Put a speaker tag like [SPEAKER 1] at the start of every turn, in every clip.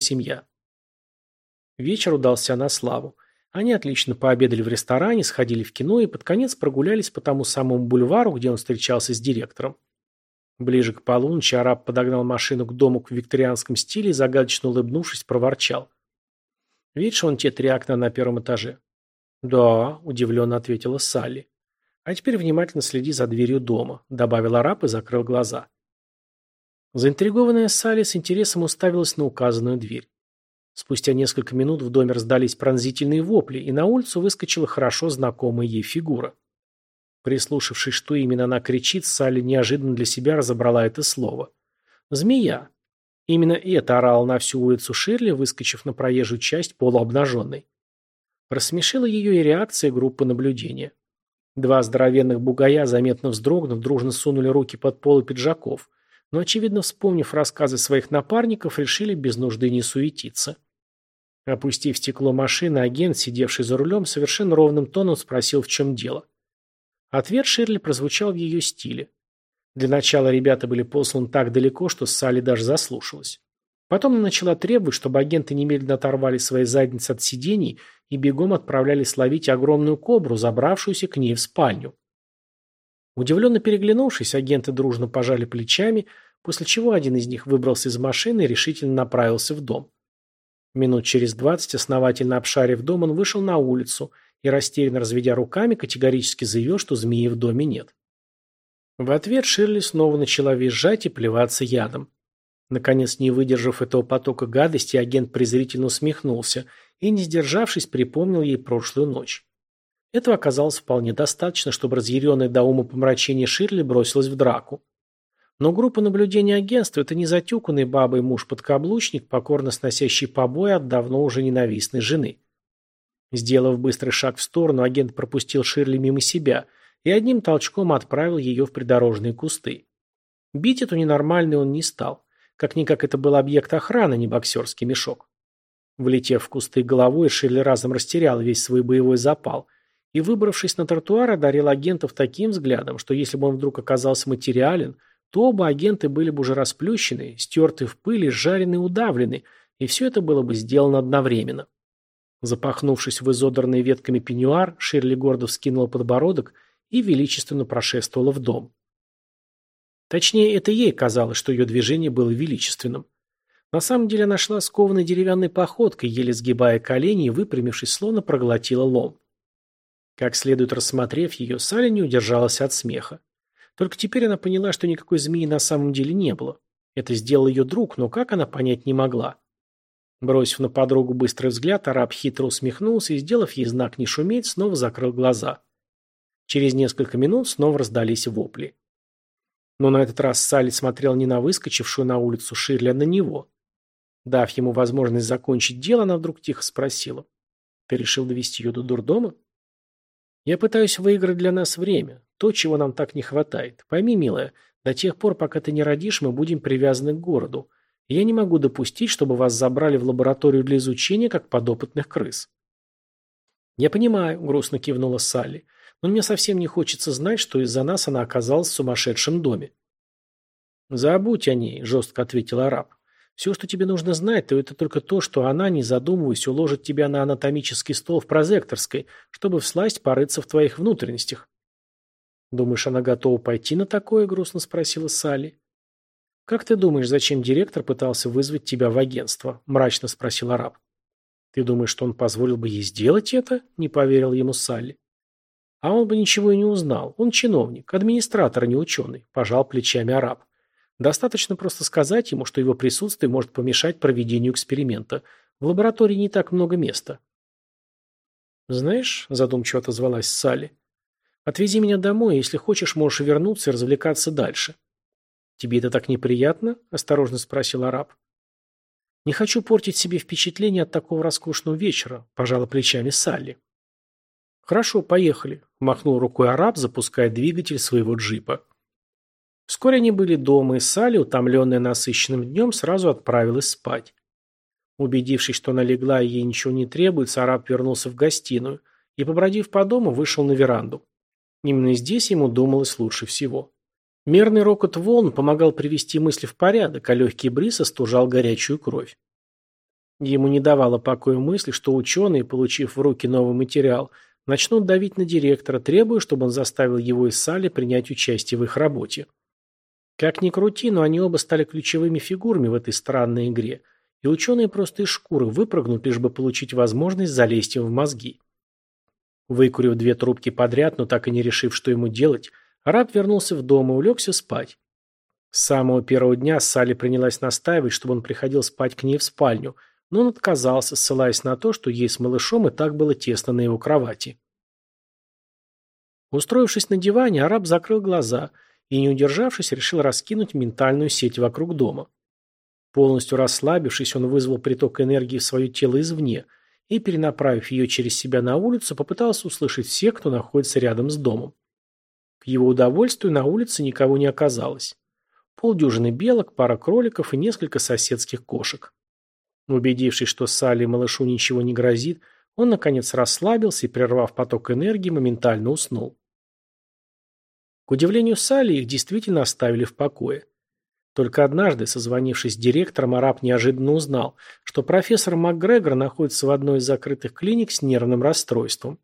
[SPEAKER 1] семья. Вечер удался на славу. Они отлично пообедали в ресторане, сходили в кино и под конец прогулялись по тому самому бульвару, где он встречался с директором. Ближе к полуночи араб подогнал машину к дому в викторианском стиле и, загадочно улыбнувшись, проворчал. «Видишь, он те три окна на первом этаже?» «Да», – удивленно ответила Салли. «А теперь внимательно следи за дверью дома», – добавил араб и закрыл глаза. Заинтригованная Салли с интересом уставилась на указанную дверь. Спустя несколько минут в доме раздались пронзительные вопли, и на улицу выскочила хорошо знакомая ей фигура. Прислушавшись, что именно она кричит, Салли неожиданно для себя разобрала это слово. «Змея». Именно это орала на всю улицу Ширли, выскочив на проезжую часть полуобнаженной. Рассмешила ее и реакция группы наблюдения. Два здоровенных бугая, заметно вздрогнув, дружно сунули руки под полы пиджаков, но, очевидно, вспомнив рассказы своих напарников, решили без нужды не суетиться. Опустив стекло машины, агент, сидевший за рулем, совершенно ровным тоном спросил, в чем дело. Ответ Ширли прозвучал в ее стиле. Для начала ребята были посланы так далеко, что Салли даже заслушалась. Потом она начала требовать, чтобы агенты немедленно оторвали свои задницы от сидений и бегом отправлялись ловить огромную кобру, забравшуюся к ней в спальню. Удивленно переглянувшись, агенты дружно пожали плечами, после чего один из них выбрался из машины и решительно направился в дом. Минут через двадцать, основательно обшарив дом, он вышел на улицу и, растерянно разведя руками, категорически заявил, что змеи в доме нет. В ответ Ширли снова начала визжать и плеваться ядом. Наконец, не выдержав этого потока гадости, агент презрительно усмехнулся и, не сдержавшись, припомнил ей прошлую ночь. Этого оказалось вполне достаточно, чтобы разъяренная до ума помрачения Ширли бросилась в драку. Но группа наблюдения агентства – это не затюканный бабой муж-подкаблучник, покорно сносящий побои от давно уже ненавистной жены. Сделав быстрый шаг в сторону, агент пропустил Ширли мимо себя и одним толчком отправил ее в придорожные кусты. Бить эту ненормальную он не стал. Как-никак это был объект охраны, не боксерский мешок. Влетев в кусты головой, Ширли разом растерял весь свой боевой запал и, выбравшись на тротуар, одарил агентов таким взглядом, что если бы он вдруг оказался материален, то оба агенты были бы уже расплющены, стерты в пыли, сжарены и удавлены, и все это было бы сделано одновременно. Запахнувшись в изодранный ветками пеньюар, Ширли гордо вскинула подбородок и величественно прошествовала в дом. Точнее, это ей казалось, что ее движение было величественным. На самом деле она шла скованной деревянной походкой, еле сгибая колени и, выпрямившись, словно проглотила лом. Как следует рассмотрев ее, Салли не удержалась от смеха. Только теперь она поняла, что никакой змеи на самом деле не было. Это сделал ее друг, но как она понять не могла. Бросив на подругу быстрый взгляд, араб хитро усмехнулся и, сделав ей знак не шуметь, снова закрыл глаза. Через несколько минут снова раздались вопли. Но на этот раз Салли смотрел не на выскочившую на улицу Ширли, а на него. Дав ему возможность закончить дело, она вдруг тихо спросила. «Ты решил довести ее до дурдома?» «Я пытаюсь выиграть для нас время, то, чего нам так не хватает. Пойми, милая, до тех пор, пока ты не родишь, мы будем привязаны к городу. Я не могу допустить, чтобы вас забрали в лабораторию для изучения, как подопытных крыс. Я понимаю, грустно кивнула Салли, но мне совсем не хочется знать, что из-за нас она оказалась в сумасшедшем доме. Забудь о ней, жестко ответил араб. Все, что тебе нужно знать, то это только то, что она, не задумываясь, уложит тебя на анатомический стол в прозекторской, чтобы всласть порыться в твоих внутренностях. Думаешь, она готова пойти на такое? грустно спросила Салли. «Как ты думаешь, зачем директор пытался вызвать тебя в агентство?» – мрачно спросил араб. «Ты думаешь, что он позволил бы ей сделать это?» – не поверил ему Салли. «А он бы ничего и не узнал. Он чиновник, администратор, а не ученый», – пожал плечами араб. «Достаточно просто сказать ему, что его присутствие может помешать проведению эксперимента. В лаборатории не так много места». «Знаешь», – задумчиво отозвалась Салли, – «отвези меня домой, если хочешь, можешь вернуться и развлекаться дальше». «Тебе это так неприятно?» – осторожно спросил араб. «Не хочу портить себе впечатление от такого роскошного вечера», – пожала плечами Салли. «Хорошо, поехали», – махнул рукой араб, запуская двигатель своего джипа. Вскоре они были дома, и Салли, утомленная насыщенным днем, сразу отправилась спать. Убедившись, что она легла и ей ничего не требуется, араб вернулся в гостиную и, побродив по дому, вышел на веранду. Именно здесь ему думалось лучше всего. Мерный рокот волн помогал привести мысли в порядок, а легкий бриз остужал горячую кровь. Ему не давало покоя мысль, что ученые, получив в руки новый материал, начнут давить на директора, требуя, чтобы он заставил его и Салли принять участие в их работе. Как ни крути, но они оба стали ключевыми фигурами в этой странной игре, и ученые просто из шкуры выпрыгнут, лишь бы получить возможность залезть им в мозги. Выкурив две трубки подряд, но так и не решив, что ему делать, араб вернулся в дом и улегся спать. С самого первого дня Салли принялась настаивать, чтобы он приходил спать к ней в спальню – но он отказался, ссылаясь на то, что ей с малышом и так было тесно на его кровати. Устроившись на диване, араб закрыл глаза и, не удержавшись, решил раскинуть ментальную сеть вокруг дома. Полностью расслабившись, он вызвал приток энергии в свое тело извне и, перенаправив ее через себя на улицу, попытался услышать всех, кто находится рядом с домом. К его удовольствию на улице никого не оказалось. Полдюжины белок, пара кроликов и несколько соседских кошек. Убедившись, что Салли малышу ничего не грозит, он, наконец, расслабился и, прервав поток энергии, моментально уснул. К удивлению Салли, их действительно оставили в покое. Только однажды, созвонившись с директором, араб неожиданно узнал, что профессор МакГрегор находится в одной из закрытых клиник с нервным расстройством.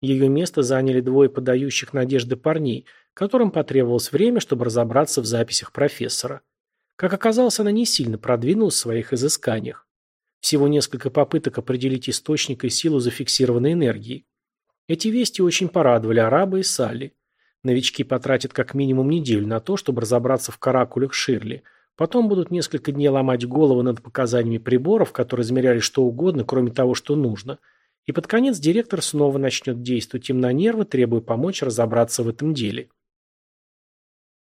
[SPEAKER 1] Ее место заняли двое подающих надежды парней, которым потребовалось время, чтобы разобраться в записях профессора. Как оказалось, она не сильно продвинулась в своих изысканиях. Всего несколько попыток определить источник и силу зафиксированной энергии. Эти вести очень порадовали араба и Салли. Новички потратят как минимум неделю на то, чтобы разобраться в каракулях Ширли. Потом будут несколько дней ломать голову над показаниями приборов, которые измеряли что угодно, кроме того, что нужно. И под конец директор снова начнет действовать им на нервы, требуя помочь разобраться в этом деле.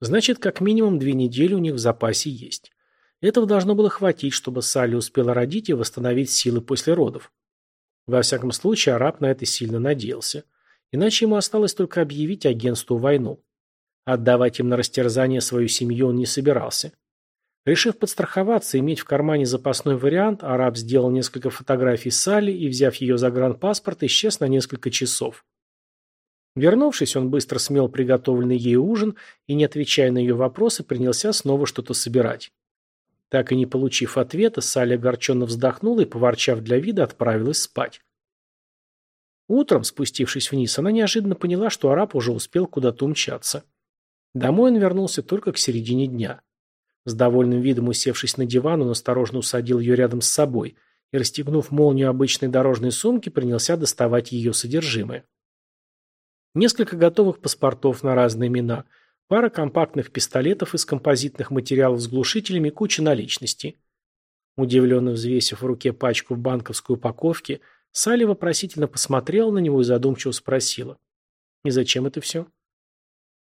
[SPEAKER 1] Значит, как минимум две недели у них в запасе есть. Этого должно было хватить, чтобы Салли успела родить и восстановить силы после родов. Во всяком случае, араб на это сильно надеялся. Иначе ему осталось только объявить агентству войну. Отдавать им на растерзание свою семью он не собирался. Решив подстраховаться и иметь в кармане запасной вариант, араб сделал несколько фотографий Салли и, взяв ее загранпаспорт, исчез на несколько часов. Вернувшись, он быстро смел приготовленный ей ужин и, не отвечая на ее вопросы, принялся снова что-то собирать. Так и не получив ответа, Салли огорченно вздохнула и, поворчав для вида, отправилась спать. Утром, спустившись вниз, она неожиданно поняла, что араб уже успел куда-то умчаться. Домой он вернулся только к середине дня. С довольным видом усевшись на диван, он осторожно усадил ее рядом с собой и, расстегнув молнию обычной дорожной сумки, принялся доставать ее содержимое. Несколько готовых паспортов на разные имена – Пара компактных пистолетов из композитных материалов с глушителями куча наличности. Удивленно взвесив в руке пачку в банковской упаковке, Салли вопросительно посмотрела на него и задумчиво спросила. «И зачем это все?»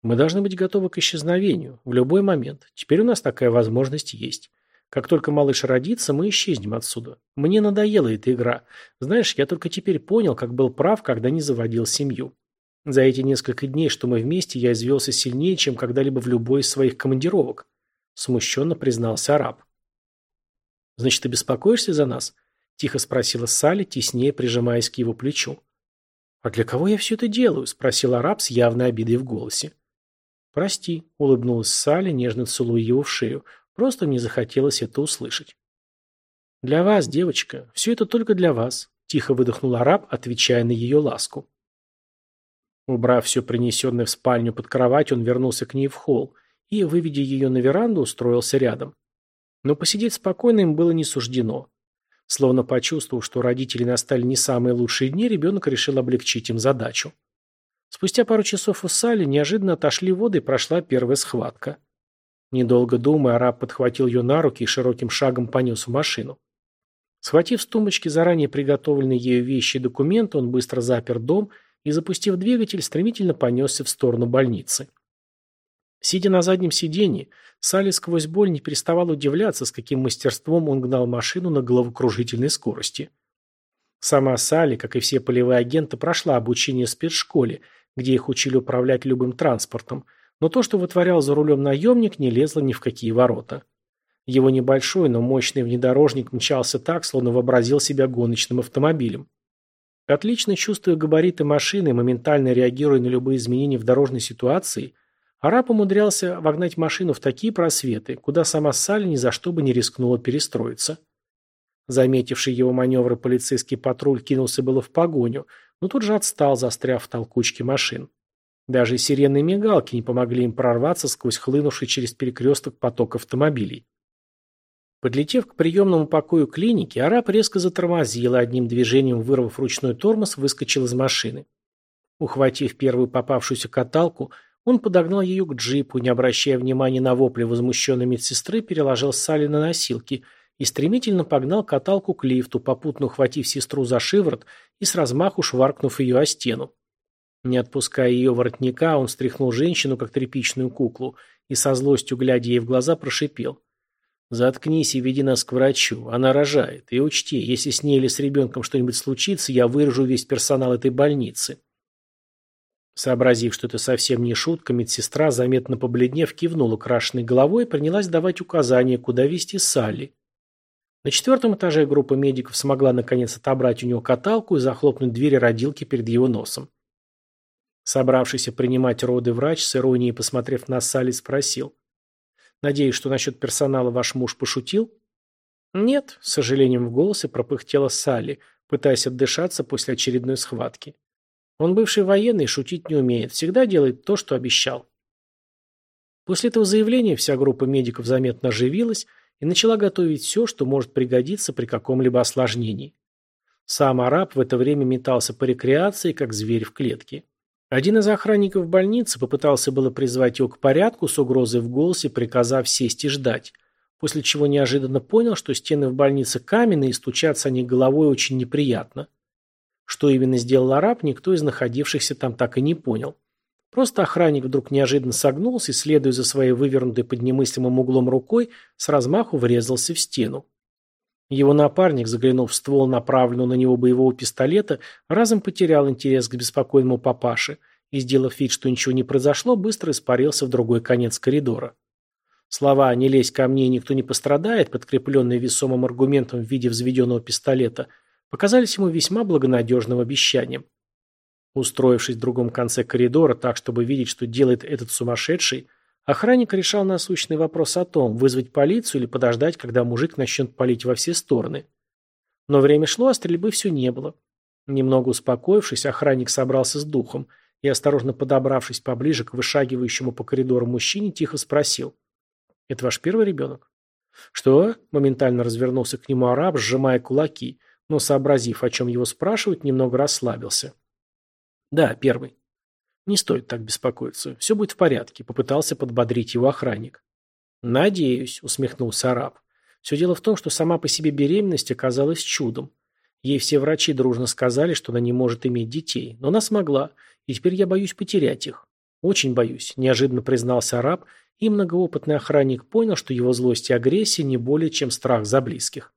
[SPEAKER 1] «Мы должны быть готовы к исчезновению. В любой момент. Теперь у нас такая возможность есть. Как только малыш родится, мы исчезнем отсюда. Мне надоела эта игра. Знаешь, я только теперь понял, как был прав, когда не заводил семью. За эти несколько дней, что мы вместе, я извелся сильнее, чем когда-либо в любой из своих командировок. Смущенно признался араб. «Значит, ты беспокоишься за нас?» – тихо спросила Салли, теснее прижимаясь к его плечу. «А для кого я все это делаю?» – спросил араб с явной обидой в голосе. «Прости», – улыбнулась Салли, нежно целуя его в шею. «Просто мне захотелось это услышать». «Для вас, девочка. Все это только для вас», – тихо выдохнул араб, отвечая на ее ласку. Убрав все принесенное в спальню под кровать, он вернулся к ней в холл и, выведя ее на веранду, устроился рядом. Но посидеть спокойно им было не суждено. Словно почувствовав, что родители настали не самые лучшие дни, ребенок решил облегчить им задачу. Спустя пару часов у Салли неожиданно отошли воды и прошла первая схватка. Недолго думая, араб подхватил ее на руки и широким шагом понес в машину. Схватив с тумбочки заранее приготовленные ею вещи и документы, он быстро запер дом и, запустив двигатель, стремительно понесся в сторону больницы. Сидя на заднем сиденье, Салли сквозь боль не переставал удивляться, с каким мастерством он гнал машину на головокружительной скорости. Сама Салли, как и все полевые агенты, прошла обучение в спецшколе, где их учили управлять любым транспортом, но то, что вытворял за рулем наемник, не лезло ни в какие ворота. Его небольшой, но мощный внедорожник мчался так, словно вообразил себя гоночным автомобилем. Отлично чувствуя габариты машины моментально реагируя на любые изменения в дорожной ситуации, араб умудрялся вогнать машину в такие просветы, куда сама Салли ни за что бы не рискнула перестроиться. Заметивший его маневры полицейский патруль кинулся было в погоню, но тут же отстал, застряв в толкучке машин. Даже сирены мигалки не помогли им прорваться сквозь хлынувший через перекресток поток автомобилей. Подлетев к приемному покою клиники, араб резко затормозил и одним движением, вырвав ручной тормоз, выскочил из машины. Ухватив первую попавшуюся каталку, он подогнал ее к джипу, не обращая внимания на вопли возмущенной медсестры, переложил Салли на носилки и стремительно погнал каталку к лифту, попутно ухватив сестру за шиворот и с размаху шваркнув ее о стену. Не отпуская ее воротника, он стряхнул женщину, как тряпичную куклу, и со злостью, глядя ей в глаза, прошипел. «Заткнись и веди нас к врачу. Она рожает. И учти, если с ней или с ребенком что-нибудь случится, я вырежу весь персонал этой больницы». Сообразив, что это совсем не шутка, медсестра, заметно побледнев, кивнула крашенной головой и принялась давать указания, куда вести Салли. На четвертом этаже группа медиков смогла наконец отобрать у него каталку и захлопнуть двери родилки перед его носом. Собравшийся принимать роды врач, с иронией посмотрев на Салли, спросил. «Надеюсь, что насчет персонала ваш муж пошутил?» «Нет», — с сожалением в голосе пропыхтела Салли, пытаясь отдышаться после очередной схватки. «Он бывший военный шутить не умеет, всегда делает то, что обещал». После этого заявления вся группа медиков заметно оживилась и начала готовить все, что может пригодиться при каком-либо осложнении. Сам араб в это время метался по рекреации, как зверь в клетке. Один из охранников больницы попытался было призвать его к порядку с угрозой в голосе, приказав сесть и ждать, после чего неожиданно понял, что стены в больнице каменные и стучаться они головой очень неприятно. Что именно сделал араб, никто из находившихся там так и не понял. Просто охранник вдруг неожиданно согнулся и, следуя за своей вывернутой под немыслимым углом рукой, с размаху врезался в стену. Его напарник, заглянув в ствол направленного на него боевого пистолета, разом потерял интерес к беспокойному папаше и, сделав вид, что ничего не произошло, быстро испарился в другой конец коридора. Слова «не лезь ко мне, никто не пострадает», подкрепленные весомым аргументом в виде взведенного пистолета, показались ему весьма благонадежным обещанием. Устроившись в другом конце коридора так, чтобы видеть, что делает этот сумасшедший, Охранник решал насущный вопрос о том, вызвать полицию или подождать, когда мужик начнет палить во все стороны. Но время шло, а стрельбы все не было. Немного успокоившись, охранник собрался с духом и, осторожно подобравшись поближе к вышагивающему по коридору мужчине, тихо спросил. «Это ваш первый ребенок?» «Что?» – моментально развернулся к нему араб, сжимая кулаки, но, сообразив, о чем его спрашивают, немного расслабился. «Да, первый». «Не стоит так беспокоиться. Все будет в порядке», — попытался подбодрить его охранник. «Надеюсь», — усмехнулся араб. «Все дело в том, что сама по себе беременность оказалась чудом. Ей все врачи дружно сказали, что она не может иметь детей, но она смогла, и теперь я боюсь потерять их. Очень боюсь», — неожиданно признался араб, и многоопытный охранник понял, что его злость и агрессия не более чем страх за близких.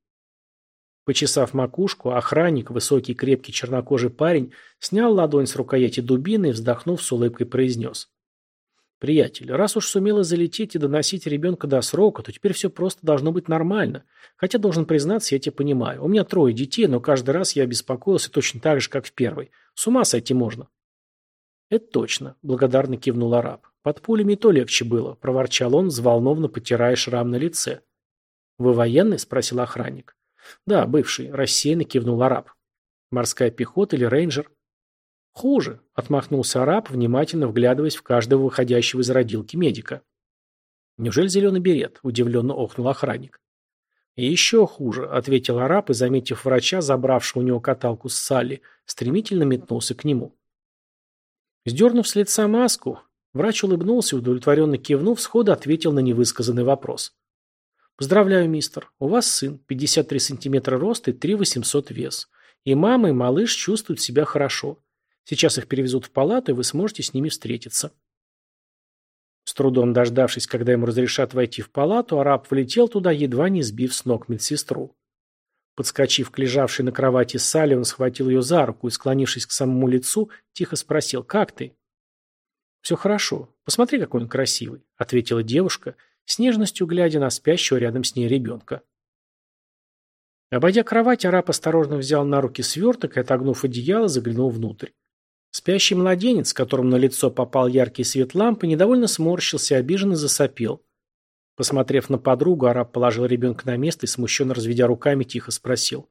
[SPEAKER 1] Почесав макушку, охранник, высокий крепкий чернокожий парень, снял ладонь с рукояти дубины и, вздохнув, с улыбкой произнес. «Приятель, раз уж сумела залететь и доносить ребенка до срока, то теперь все просто должно быть нормально. Хотя, должен признаться, я тебя понимаю. У меня трое детей, но каждый раз я беспокоился точно так же, как в первой. С ума сойти можно». «Это точно», — благодарно кивнул араб. «Под пулями то легче было», — проворчал он, взволнованно потирая шрам на лице. «Вы военный?» — спросил охранник. Да, бывший, рассеянно кивнул араб. Морская пехота или рейнджер? Хуже, отмахнулся араб, внимательно вглядываясь в каждого выходящего из родилки медика. Неужели зеленый берет? Удивленно охнул охранник. еще хуже, ответил араб и, заметив врача, забравшего у него каталку с Салли, стремительно метнулся к нему. Сдернув с лица маску, врач улыбнулся и, удовлетворенно кивнув, сходу ответил на невысказанный вопрос. Поздравляю, мистер. У вас сын, 53 сантиметра роста и 3 800 вес. И мама, и малыш чувствуют себя хорошо. Сейчас их перевезут в палату, и вы сможете с ними встретиться. С трудом дождавшись, когда ему разрешат войти в палату, араб влетел туда, едва не сбив с ног медсестру. Подскочив к лежавшей на кровати Салли, он схватил ее за руку и, склонившись к самому лицу, тихо спросил «Как ты?» «Все хорошо. Посмотри, какой он красивый», — ответила девушка, — с нежностью глядя на спящего рядом с ней ребенка. Обойдя кровать, араб осторожно взял на руки сверток и, отогнув одеяло, заглянул внутрь. Спящий младенец, которому на лицо попал яркий свет лампы, недовольно сморщился и обиженно засопел. Посмотрев на подругу, араб положил ребенка на место и, смущенно разведя руками, тихо спросил.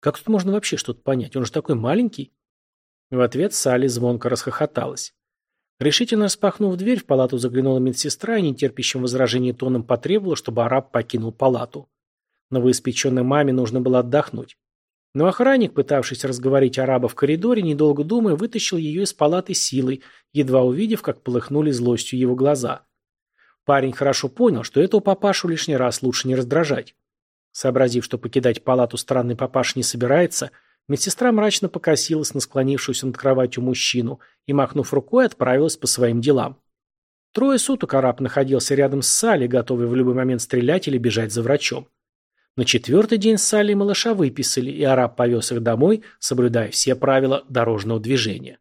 [SPEAKER 1] «Как тут можно вообще что-то понять? Он же такой маленький?» В ответ Салли звонко расхохоталась. Решительно распахнув дверь, в палату заглянула медсестра и нетерпящим возражений тоном потребовала, чтобы араб покинул палату. Новоиспеченной маме нужно было отдохнуть. Но охранник, пытавшийся разговорить араба в коридоре, недолго думая, вытащил ее из палаты силой, едва увидев, как полыхнули злостью его глаза. Парень хорошо понял, что этого папашу лишний раз лучше не раздражать. Сообразив, что покидать палату странный папаш не собирается, медсестра мрачно покосилась на склонившуюся над кроватью мужчину и, махнув рукой, отправилась по своим делам. Трое суток араб находился рядом с Салли, готовый в любой момент стрелять или бежать за врачом. На четвертый день Салли и малыша выписали, и араб повез их домой, соблюдая все правила дорожного движения.